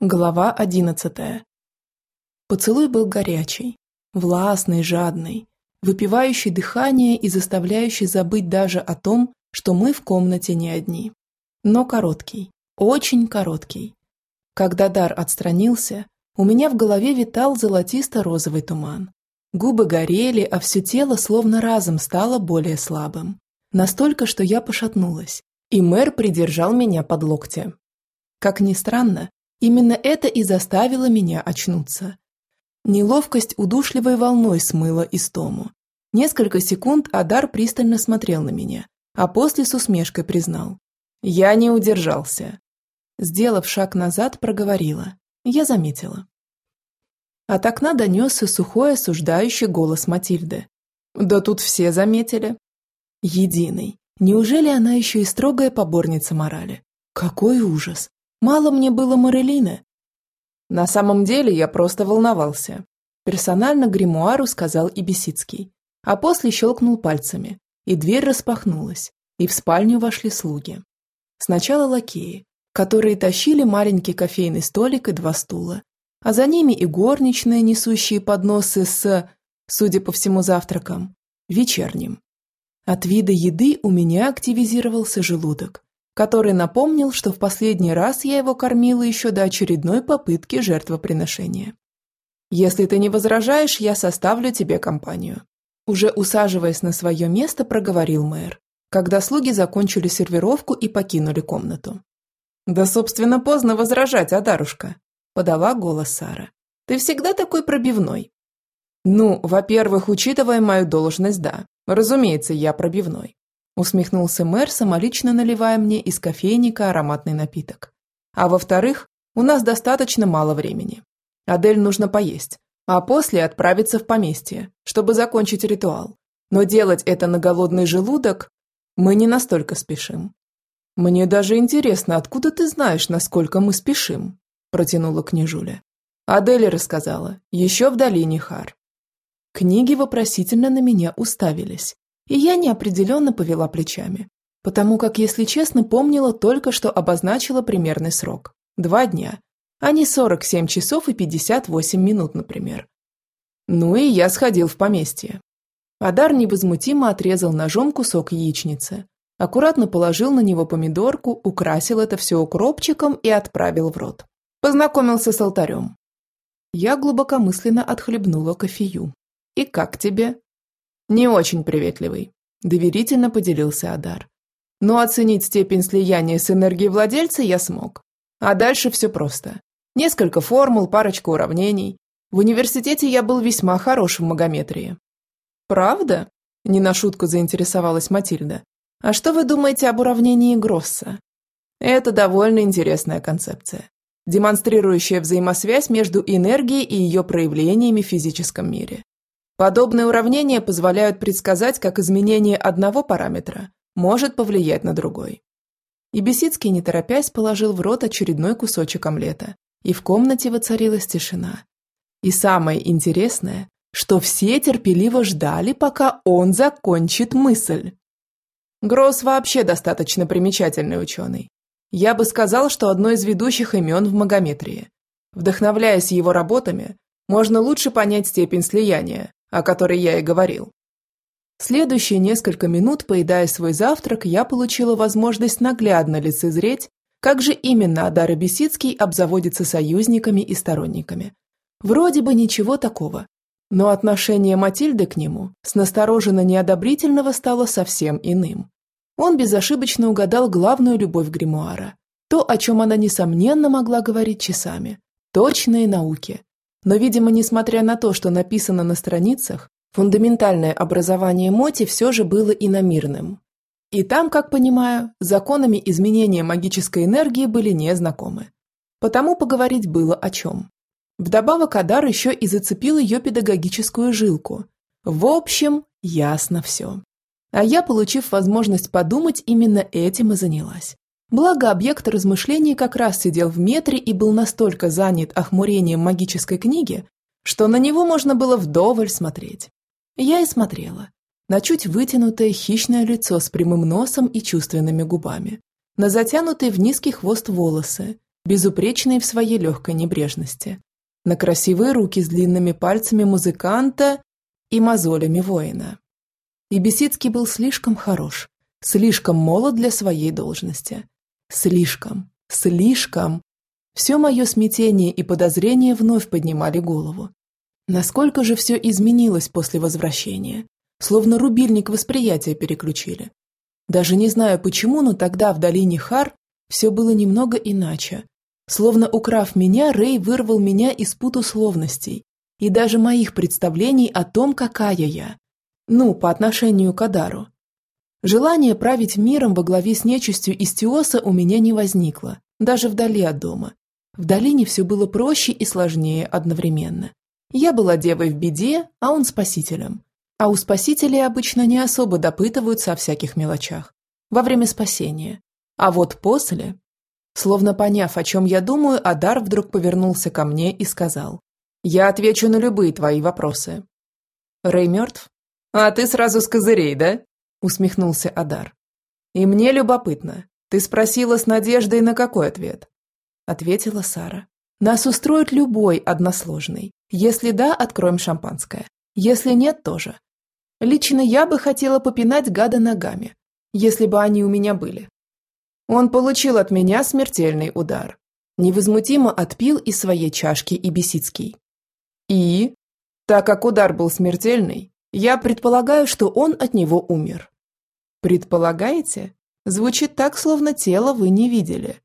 Глава одиннадцатая. Поцелуй был горячий, властный, жадный, выпивающий дыхание и заставляющий забыть даже о том, что мы в комнате не одни. Но короткий, очень короткий. Когда дар отстранился, у меня в голове витал золотисто-розовый туман. Губы горели, а все тело словно разом стало более слабым. Настолько, что я пошатнулась, и мэр придержал меня под локти. Как ни странно, Именно это и заставило меня очнуться. Неловкость удушливой волной смыла истому. Несколько секунд Адар пристально смотрел на меня, а после с усмешкой признал. Я не удержался. Сделав шаг назад, проговорила. Я заметила. От окна донесся сухой осуждающий голос Матильды. Да тут все заметили. Единый. Неужели она еще и строгая поборница морали? Какой ужас! Мало мне было Марелины. На самом деле я просто волновался. Персонально гримуару сказал и а после щелкнул пальцами, и дверь распахнулась, и в спальню вошли слуги. Сначала лакеи, которые тащили маленький кофейный столик и два стула, а за ними и горничные, несущие подносы с, судя по всему, завтраком, вечерним. От вида еды у меня активизировался желудок, который напомнил, что в последний раз я его кормила еще до очередной попытки жертвоприношения. «Если ты не возражаешь, я составлю тебе компанию». Уже усаживаясь на свое место, проговорил мэр, когда слуги закончили сервировку и покинули комнату. «Да, собственно, поздно возражать, Адарушка», – подала голос Сара. «Ты всегда такой пробивной». «Ну, во-первых, учитывая мою должность, да. Разумеется, я пробивной усмехнулся мэр, самолично наливая мне из кофейника ароматный напиток. А во-вторых, у нас достаточно мало времени. Адель нужно поесть, а после отправиться в поместье, чтобы закончить ритуал. Но делать это на голодный желудок мы не настолько спешим. Мне даже интересно, откуда ты знаешь, насколько мы спешим, протянула княжуля. Адель рассказала, еще в долине Хар. Книги вопросительно на меня уставились, и я неопределенно повела плечами, потому как, если честно, помнила только, что обозначила примерный срок – два дня, а не 47 часов и 58 минут, например. Ну и я сходил в поместье. Адар невозмутимо отрезал ножом кусок яичницы, аккуратно положил на него помидорку, украсил это все укропчиком и отправил в рот. Познакомился с алтарем. Я глубокомысленно отхлебнула кофею. «И как тебе?» «Не очень приветливый», – доверительно поделился Адар. «Но оценить степень слияния с энергией владельца я смог. А дальше все просто. Несколько формул, парочка уравнений. В университете я был весьма хорош в магометрии». «Правда?» – не на шутку заинтересовалась Матильда. «А что вы думаете об уравнении Гросса?» «Это довольно интересная концепция, демонстрирующая взаимосвязь между энергией и ее проявлениями в физическом мире. Подобные уравнения позволяют предсказать, как изменение одного параметра может повлиять на другой. И не торопясь, положил в рот очередной кусочек омлета, и в комнате воцарилась тишина. И самое интересное, что все терпеливо ждали, пока он закончит мысль. Гросс вообще достаточно примечательный ученый. Я бы сказал, что одно из ведущих имен в магометрии. Вдохновляясь его работами, можно лучше понять степень слияния, о которой я и говорил. Следующие несколько минут, поедая свой завтрак, я получила возможность наглядно лицезреть, как же именно Адар Бесицкий обзаводится союзниками и сторонниками. Вроде бы ничего такого, но отношение Матильды к нему с настороженно-неодобрительного стало совсем иным. Он безошибочно угадал главную любовь гримуара, то, о чем она, несомненно, могла говорить часами – точные науки, но, видимо, несмотря на то, что написано на страницах, фундаментальное образование Моти все же было иномирным. И там, как понимаю, законами изменения магической энергии были незнакомы. Потому поговорить было о чем. Вдобавок Адар еще и зацепил ее педагогическую жилку. В общем, ясно все. А я, получив возможность подумать, именно этим и занялась. Благо, объект размышлений как раз сидел в метре и был настолько занят охмурением магической книги, что на него можно было вдоволь смотреть. Я и смотрела. На чуть вытянутое хищное лицо с прямым носом и чувственными губами. На затянутые в низкий хвост волосы, безупречные в своей легкой небрежности, на красивые руки с длинными пальцами музыканта и мозолями воина. И Бесицкий был слишком хорош, слишком молод для своей должности. Слишком, слишком. Все мое смятение и подозрение вновь поднимали голову. Насколько же все изменилось после возвращения? Словно рубильник восприятия переключили. Даже не знаю почему, но тогда в долине Хар все было немного иначе. Словно украв меня, Рэй вырвал меня из пут условностей и даже моих представлений о том, какая я. Ну, по отношению к Адару. Желание править миром во главе с нечистью из Теоса у меня не возникло, даже вдали от дома. В долине все было проще и сложнее одновременно. Я была девой в беде, а он спасителем. А у спасителей обычно не особо допытываются о всяких мелочах. Во время спасения. А вот после... Словно поняв, о чем я думаю, Адар вдруг повернулся ко мне и сказал. «Я отвечу на любые твои вопросы». «Рэй мертв?» «А ты сразу с козырей, да?» Усмехнулся Адар. «И мне любопытно. Ты спросила с надеждой на какой ответ?» Ответила Сара. «Нас устроит любой односложный. Если да, откроем шампанское. Если нет, тоже. Лично я бы хотела попинать гада ногами, если бы они у меня были. Он получил от меня смертельный удар. Невозмутимо отпил из своей чашки и Бесицкий. И, так как удар был смертельный, я предполагаю, что он от него умер. Предполагаете? Звучит так, словно тело вы не видели.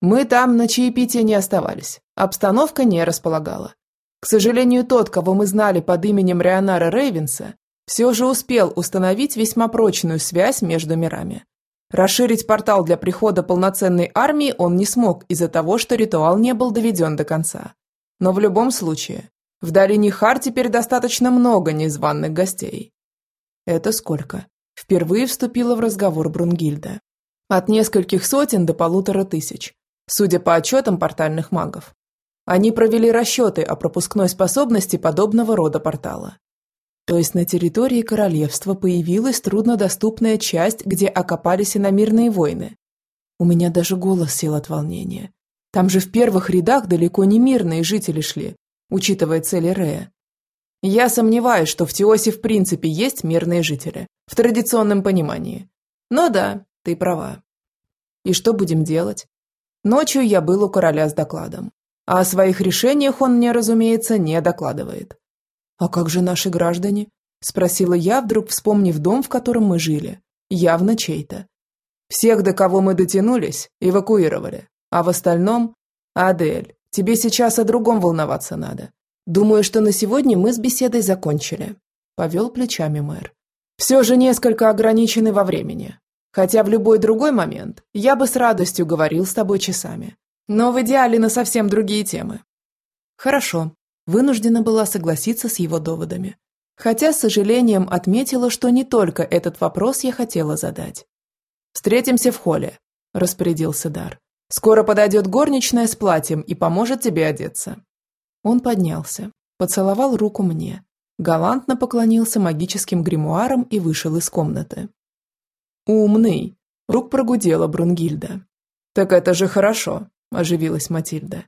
Мы там на чаепитие не оставались. Обстановка не располагала. К сожалению, тот, кого мы знали под именем Реонара Рейвенса, все же успел установить весьма прочную связь между мирами. Расширить портал для прихода полноценной армии он не смог из-за того, что ритуал не был доведен до конца. Но в любом случае, в долине Хар теперь достаточно много незваных гостей. Это сколько? Впервые вступила в разговор Брунгильда. От нескольких сотен до полутора тысяч, судя по отчетам портальных магов. Они провели расчеты о пропускной способности подобного рода портала. То есть на территории королевства появилась труднодоступная часть, где окопались иномирные войны. У меня даже голос сел от волнения. Там же в первых рядах далеко не мирные жители шли, учитывая цели Рея. Я сомневаюсь, что в Теосе в принципе есть мирные жители, в традиционном понимании. Но да, ты права. И что будем делать? Ночью я был у короля с докладом. А о своих решениях он мне, разумеется, не докладывает. «А как же наши граждане?» – спросила я, вдруг вспомнив дом, в котором мы жили. Явно чей-то. Всех, до кого мы дотянулись, эвакуировали. А в остальном... Адель, Тебе сейчас о другом волноваться надо. Думаю, что на сегодня мы с беседой закончили. Повел плечами мэр. Все же несколько ограничены во времени. Хотя в любой другой момент я бы с радостью говорил с тобой часами. Но в идеале на совсем другие темы. Хорошо. Вынуждена была согласиться с его доводами. Хотя с сожалением отметила, что не только этот вопрос я хотела задать. «Встретимся в холле», – распорядился Дар. Скоро подойдет горничная с платьем и поможет тебе одеться». Он поднялся, поцеловал руку мне, галантно поклонился магическим гримуарам и вышел из комнаты. «Умный!» – рук прогудела Брунгильда. «Так это же хорошо!» – оживилась Матильда.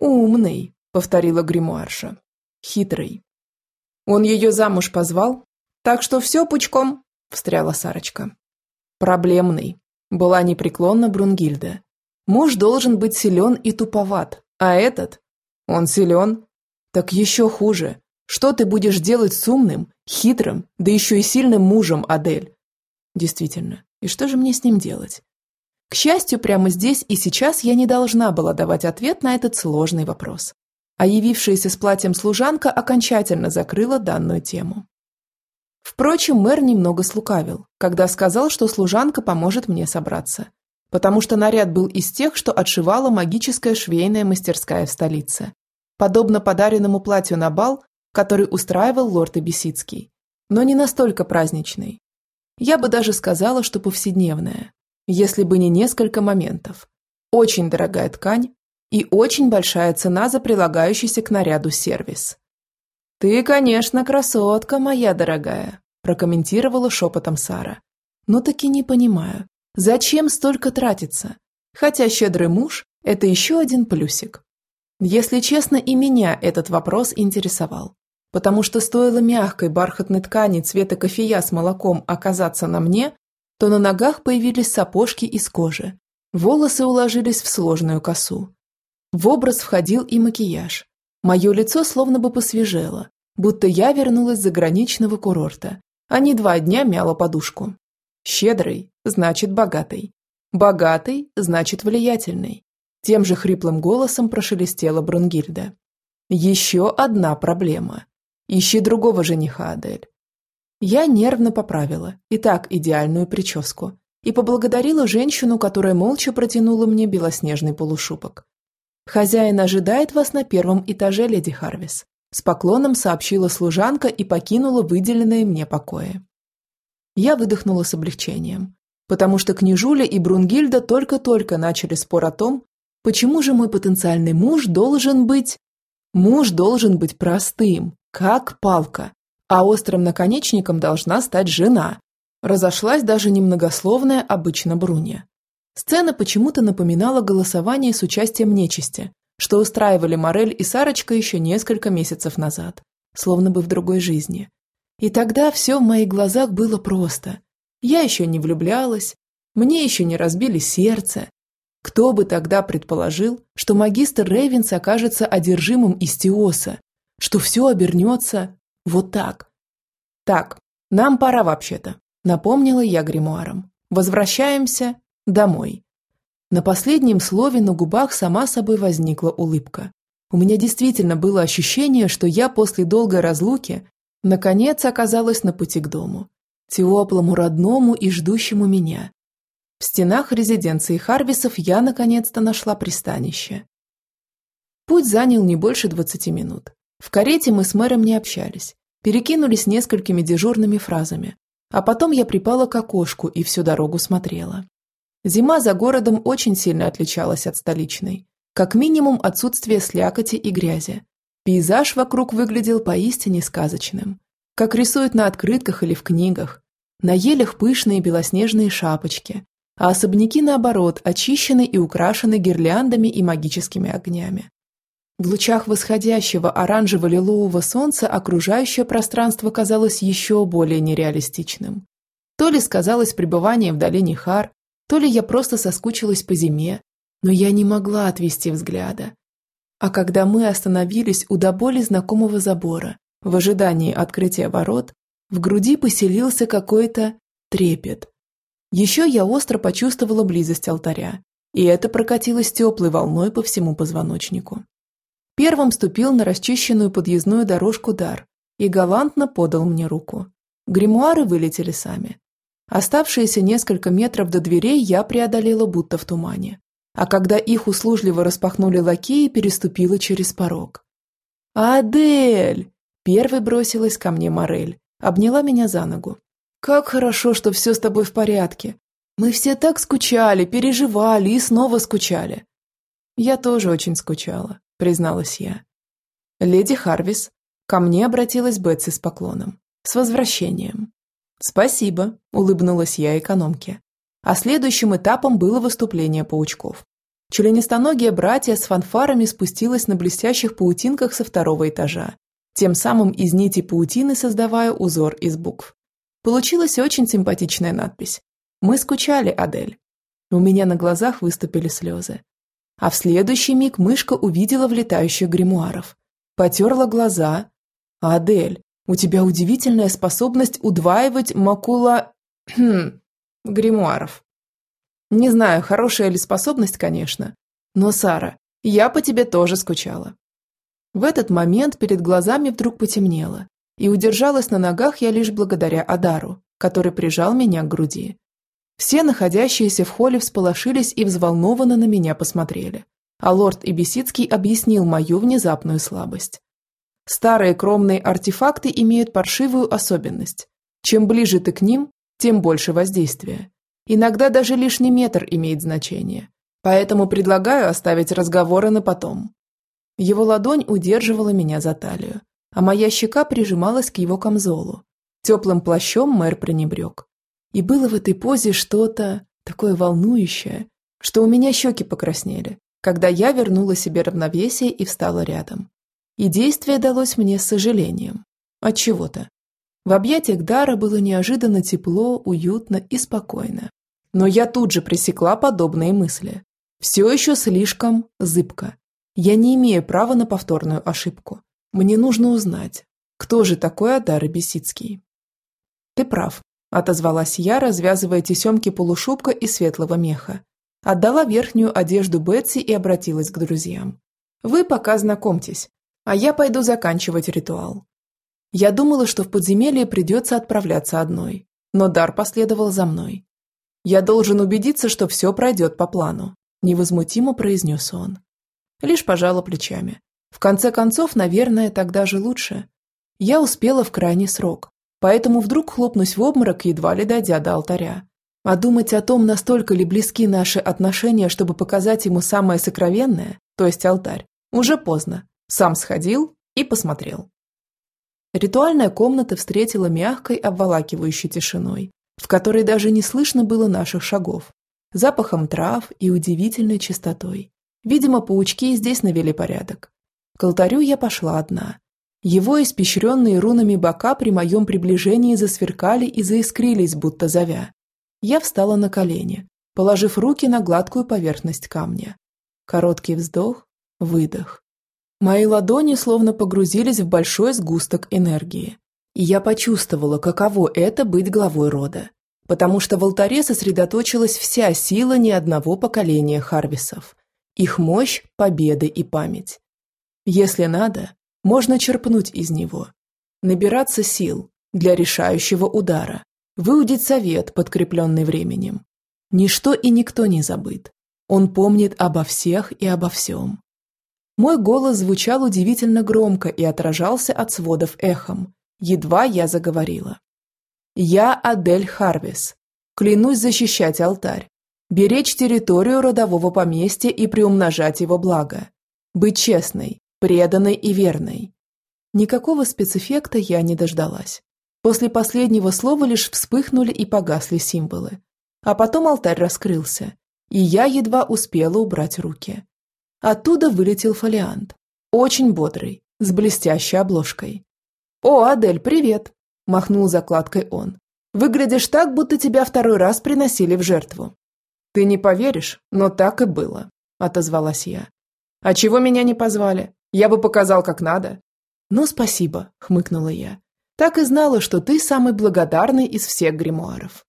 «Умный!» – повторила гримуарша. «Хитрый!» «Он ее замуж позвал, так что все пучком!» – встряла Сарочка. «Проблемный!» – была непреклонна Брунгильда. Муж должен быть силен и туповат, а этот? Он силен? Так еще хуже. Что ты будешь делать с умным, хитрым, да еще и сильным мужем, Адель? Действительно, и что же мне с ним делать? К счастью, прямо здесь и сейчас я не должна была давать ответ на этот сложный вопрос. А явившаяся с платьем служанка окончательно закрыла данную тему. Впрочем, мэр немного слукавил, когда сказал, что служанка поможет мне собраться потому что наряд был из тех, что отшивала магическая швейная мастерская в столице, подобно подаренному платью на бал, который устраивал лорд Эбисицкий, но не настолько праздничный. Я бы даже сказала, что повседневная, если бы не несколько моментов. Очень дорогая ткань и очень большая цена за прилагающийся к наряду сервис. «Ты, конечно, красотка, моя дорогая», прокомментировала шепотом Сара. «Но таки не понимаю, Зачем столько тратиться? Хотя щедрый муж Это еще один плюсик. Если честно, и меня этот вопрос интересовал. Потому что стоило мягкой бархатной ткани цвета кофея с молоком оказаться на мне, то на ногах появились сапожки из кожи. Волосы уложились в сложную косу. В образ входил и макияж. Мое лицо словно бы посвежело, будто я вернулась с заграничного курорта, а не два дня мяла подушку. Щедрый – значит богатый. Богатый – значит влиятельный. Тем же хриплым голосом прошелестела Брунгильда. Еще одна проблема. Ищи другого жениха, Адель. Я нервно поправила и так идеальную прическу и поблагодарила женщину, которая молча протянула мне белоснежный полушубок. «Хозяин ожидает вас на первом этаже, леди Харвис», с поклоном сообщила служанка и покинула выделенные мне покои. Я выдохнула с облегчением, потому что княжуля и Брунгильда только-только начали спор о том, почему же мой потенциальный муж должен быть... Муж должен быть простым, как палка, а острым наконечником должна стать жена. Разошлась даже немногословная обычно Бруня. Сцена почему-то напоминала голосование с участием нечисти, что устраивали Морель и Сарочка еще несколько месяцев назад, словно бы в другой жизни. И тогда все в моих глазах было просто. Я еще не влюблялась, мне еще не разбили сердце. Кто бы тогда предположил, что магистр Рейвенс окажется одержимым Истиоса, что все обернется вот так. Так, нам пора вообще-то, напомнила я гримуаром. Возвращаемся домой. На последнем слове на губах сама собой возникла улыбка. У меня действительно было ощущение, что я после долгой разлуки Наконец оказалась на пути к дому. Теплому, родному и ждущему меня. В стенах резиденции Харвисов я наконец-то нашла пристанище. Путь занял не больше 20 минут. В карете мы с мэром не общались, перекинулись несколькими дежурными фразами, а потом я припала к окошку и всю дорогу смотрела. Зима за городом очень сильно отличалась от столичной. Как минимум отсутствие слякоти и грязи, Пейзаж вокруг выглядел поистине сказочным, как рисуют на открытках или в книгах. На елях пышные белоснежные шапочки, а особняки, наоборот, очищены и украшены гирляндами и магическими огнями. В лучах восходящего оранжево-лилового солнца окружающее пространство казалось еще более нереалистичным. То ли сказалось пребывание в долине Хар, то ли я просто соскучилась по зиме, но я не могла отвести взгляда. А когда мы остановились у до боли знакомого забора, в ожидании открытия ворот, в груди поселился какой-то трепет. Еще я остро почувствовала близость алтаря, и это прокатилось теплой волной по всему позвоночнику. Первым ступил на расчищенную подъездную дорожку дар и галантно подал мне руку. Гримуары вылетели сами. Оставшиеся несколько метров до дверей я преодолела будто в тумане а когда их услужливо распахнули лакеи, переступила через порог. «Адель!» – первой бросилась ко мне Морель, обняла меня за ногу. «Как хорошо, что все с тобой в порядке. Мы все так скучали, переживали и снова скучали». «Я тоже очень скучала», – призналась я. «Леди Харвис», – ко мне обратилась Бетси с поклоном. «С возвращением». «Спасибо», – улыбнулась я экономке. А следующим этапом было выступление паучков. Членистоногие братья с фанфарами спустилась на блестящих паутинках со второго этажа, тем самым из нити паутины создавая узор из букв. Получилась очень симпатичная надпись. «Мы скучали, Адель». У меня на глазах выступили слезы. А в следующий миг мышка увидела влетающих гримуаров. Потерла глаза. «Адель, у тебя удивительная способность удваивать макула... Гримуаров. Не знаю, хорошая ли способность, конечно, но, Сара, я по тебе тоже скучала. В этот момент перед глазами вдруг потемнело, и удержалась на ногах я лишь благодаря Адару, который прижал меня к груди. Все находящиеся в холле всполошились и взволнованно на меня посмотрели, а лорд Ибисицкий объяснил мою внезапную слабость. Старые кромные артефакты имеют паршивую особенность. Чем ближе ты к ним, тем больше воздействия. Иногда даже лишний метр имеет значение. Поэтому предлагаю оставить разговоры на потом. Его ладонь удерживала меня за талию, а моя щека прижималась к его камзолу. Теплым плащом мэр пренебрег. И было в этой позе что-то такое волнующее, что у меня щеки покраснели, когда я вернула себе равновесие и встала рядом. И действие далось мне с сожалением. От чего-то. В объятиях Дара было неожиданно тепло, уютно и спокойно. Но я тут же пресекла подобные мысли. Все еще слишком зыбко. Я не имею права на повторную ошибку. Мне нужно узнать, кто же такой Адар Бесицкий. Ты прав, отозвалась я, развязывая тесемки полушубка из светлого меха. Отдала верхнюю одежду Бетси и обратилась к друзьям. Вы пока знакомьтесь, а я пойду заканчивать ритуал. Я думала, что в подземелье придется отправляться одной, но Дар последовал за мной. Я должен убедиться, что все пройдет по плану, невозмутимо произнес он. Лишь пожала плечами. В конце концов, наверное, тогда же лучше. Я успела в крайний срок, поэтому вдруг хлопнусь в обморок, едва ли дойдя до алтаря. А думать о том, настолько ли близки наши отношения, чтобы показать ему самое сокровенное, то есть алтарь, уже поздно. Сам сходил и посмотрел. Ритуальная комната встретила мягкой, обволакивающей тишиной, в которой даже не слышно было наших шагов, запахом трав и удивительной чистотой. Видимо, паучки здесь навели порядок. К алтарю я пошла одна. Его испещренные рунами бока при моем приближении засверкали и заискрились, будто зовя. Я встала на колени, положив руки на гладкую поверхность камня. Короткий вздох, выдох. Мои ладони словно погрузились в большой сгусток энергии. И я почувствовала, каково это быть главой рода. Потому что в алтаре сосредоточилась вся сила ни одного поколения Харвисов. Их мощь, победы и память. Если надо, можно черпнуть из него. Набираться сил для решающего удара. Выудить совет, подкрепленный временем. Ничто и никто не забыт. Он помнит обо всех и обо всем. Мой голос звучал удивительно громко и отражался от сводов эхом. Едва я заговорила. «Я Адель Харвис. Клянусь защищать алтарь, беречь территорию родового поместья и приумножать его благо. Быть честной, преданной и верной». Никакого спецэффекта я не дождалась. После последнего слова лишь вспыхнули и погасли символы. А потом алтарь раскрылся, и я едва успела убрать руки. Оттуда вылетел фолиант. Очень бодрый, с блестящей обложкой. «О, Адель, привет!» – махнул закладкой он. «Выглядишь так, будто тебя второй раз приносили в жертву». «Ты не поверишь, но так и было», – отозвалась я. «А чего меня не позвали? Я бы показал, как надо». «Ну, спасибо», – хмыкнула я. «Так и знала, что ты самый благодарный из всех гримуаров».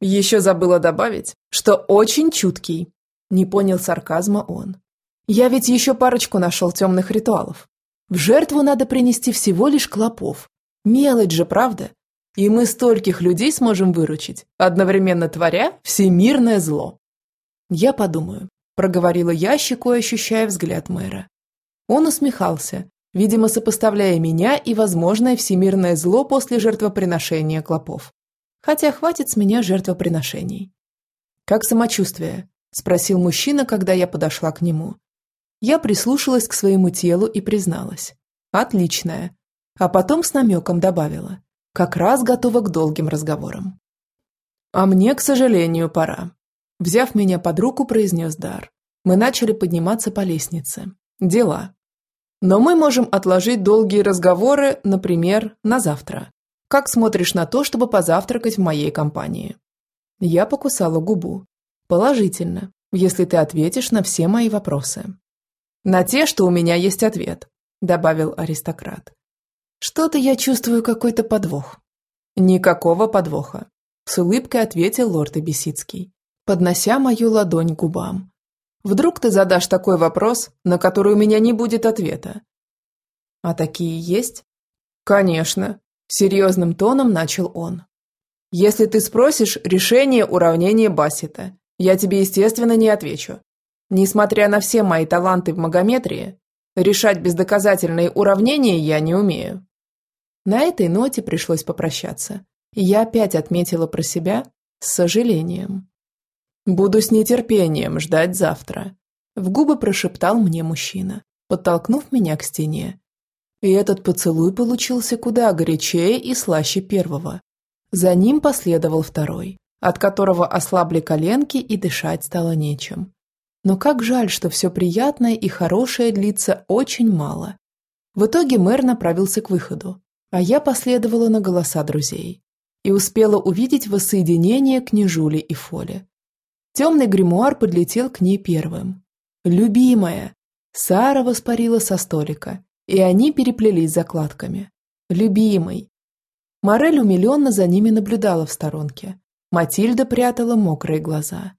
«Еще забыла добавить, что очень чуткий», – не понял сарказма он. Я ведь еще парочку нашел темных ритуалов. В жертву надо принести всего лишь клопов. Мелочь же, правда? И мы стольких людей сможем выручить, одновременно творя всемирное зло. Я подумаю, проговорила я, щекой ощущая взгляд мэра. Он усмехался, видимо, сопоставляя меня и возможное всемирное зло после жертвоприношения клопов. Хотя хватит с меня жертвоприношений. «Как самочувствие?» – спросил мужчина, когда я подошла к нему. Я прислушалась к своему телу и призналась. Отличная. А потом с намеком добавила. Как раз готова к долгим разговорам. А мне, к сожалению, пора. Взяв меня под руку, произнес Дар. Мы начали подниматься по лестнице. Дела. Но мы можем отложить долгие разговоры, например, на завтра. Как смотришь на то, чтобы позавтракать в моей компании? Я покусала губу. Положительно, если ты ответишь на все мои вопросы. «На те, что у меня есть ответ», – добавил аристократ. «Что-то я чувствую какой-то подвох». «Никакого подвоха», – с улыбкой ответил лорд Эбисицкий, поднося мою ладонь к губам. «Вдруг ты задашь такой вопрос, на который у меня не будет ответа?» «А такие есть?» «Конечно», – серьезным тоном начал он. «Если ты спросишь решение уравнения Бассета, я тебе, естественно, не отвечу. Несмотря на все мои таланты в магометрии, решать бездоказательные уравнения я не умею. На этой ноте пришлось попрощаться, и я опять отметила про себя с сожалением. «Буду с нетерпением ждать завтра», – в губы прошептал мне мужчина, подтолкнув меня к стене. И этот поцелуй получился куда горячее и слаще первого. За ним последовал второй, от которого ослабли коленки и дышать стало нечем. Но как жаль, что все приятное и хорошее длится очень мало. В итоге мэр направился к выходу, а я последовала на голоса друзей и успела увидеть воссоединение княжули и Фоли. Темный гримуар подлетел к ней первым. «Любимая!» Сара воспарила со столика, и они переплелись закладками. «Любимый!» Морель умиленно за ними наблюдала в сторонке. Матильда прятала мокрые глаза.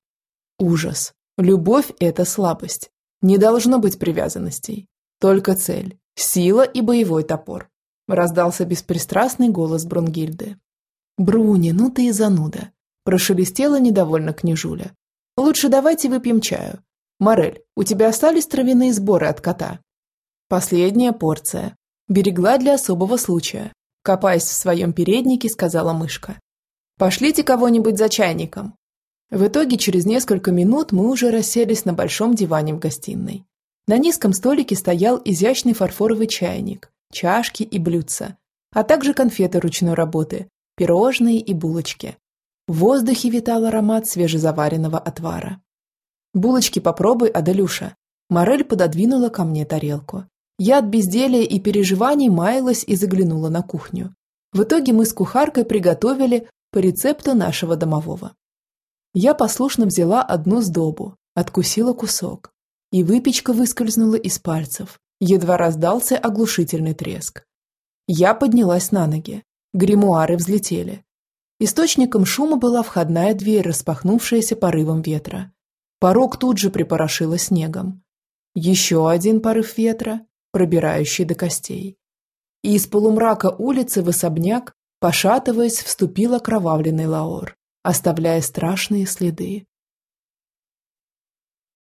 Ужас. Любовь – это слабость. Не должно быть привязанностей. Только цель. Сила и боевой топор. Раздался беспристрастный голос Брунгильды. «Бруни, ну ты и зануда!» Прошелестела недовольно княжуля. «Лучше давайте выпьем чаю. Морель, у тебя остались травяные сборы от кота?» Последняя порция. Берегла для особого случая. Копаясь в своем переднике, сказала мышка. «Пошлите кого-нибудь за чайником». В итоге через несколько минут мы уже расселись на большом диване в гостиной. На низком столике стоял изящный фарфоровый чайник, чашки и блюдца, а также конфеты ручной работы, пирожные и булочки. В воздухе витал аромат свежезаваренного отвара. «Булочки попробуй, Аделюша». Морель пододвинула ко мне тарелку. Я от безделия и переживаний маялась и заглянула на кухню. В итоге мы с кухаркой приготовили по рецепту нашего домового. Я послушно взяла одну сдобу, откусила кусок, и выпечка выскользнула из пальцев. Едва раздался оглушительный треск. Я поднялась на ноги. Гримуары взлетели. Источником шума была входная дверь, распахнувшаяся порывом ветра. Порог тут же припорошило снегом. Еще один порыв ветра, пробирающий до костей. И из полумрака улицы в особняк, пошатываясь, вступил окровавленный Лаор, оставляя страшные следы.